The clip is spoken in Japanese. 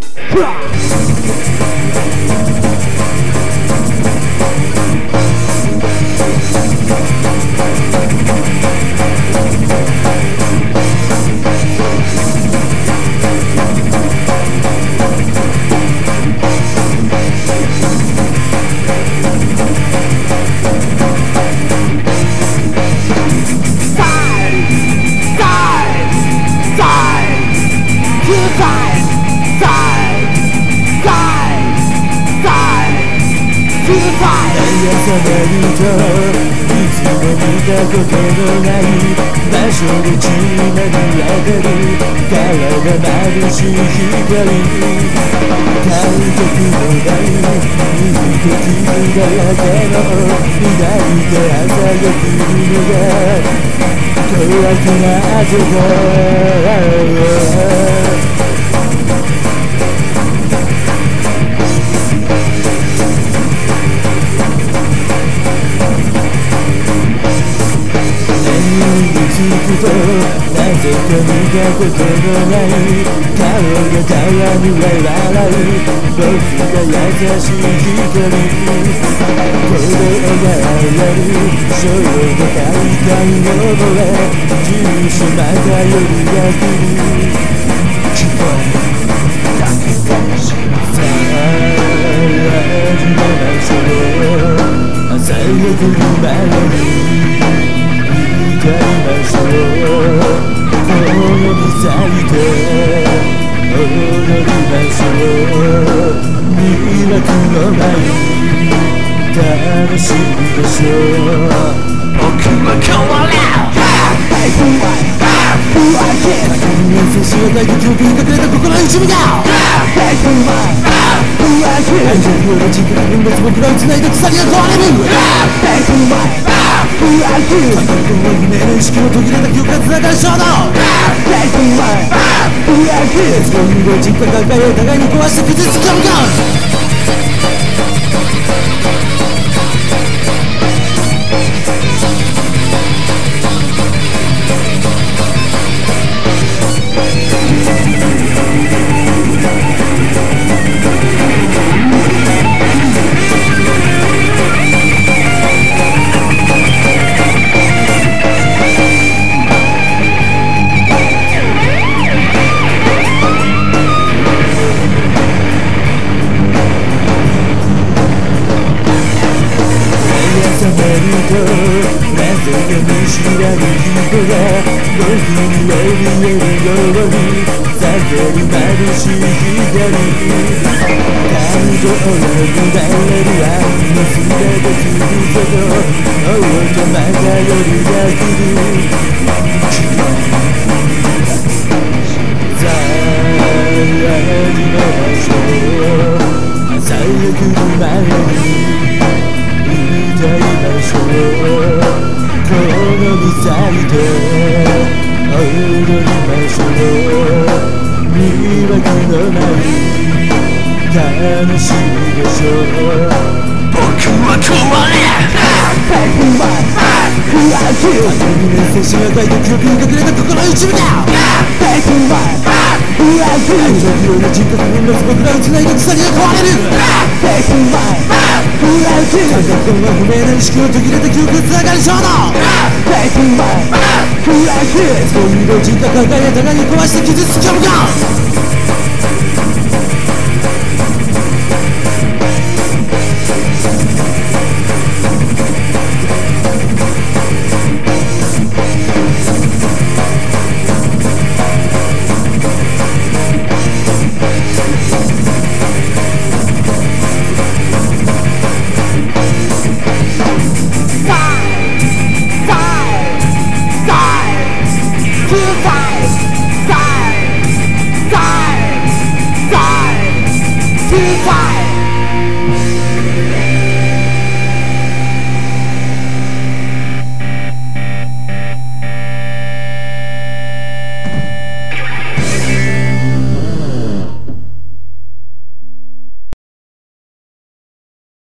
Trust. 愛されるといつも見たことのない場所で血まみ上がる顔が眩しい光感覚のない右と傷だらけの抱いて朝が来るのが怖くなってとなぜか見たことのない。顔がたやむ笑う僕が優しい光鼓動が上る少女大会の声十四また夜が来るミサイで踊りましょう魅惑のない楽しみでしょう僕は変わら確認せしがたい時をピン隠れた心の一部だ愛情より人格分別僕らを繋いで鎖が壊れる過去の夢の意識を途切れた記憶が繋がる衝動熱の運動人格が考え互いに壊して崩すかもか手が見知らぬ人が僕に怯えるように叫ぶ眩しい光感情を乱れる愛の全てするけどもうとまた夜が来るさあ始めましょう朝が来る前にちゃいまし咲いて踊りましょう魅惑のない楽しみでしょう僕は変われ精神が書いた記憶に隠れた心の一部だ愛情広い人格分裂僕らを繋いで鎖が壊れる感覚は不明な意識を途切れた記憶つながる衝動そういう老人と考え互いに壊して傷つけむか fire.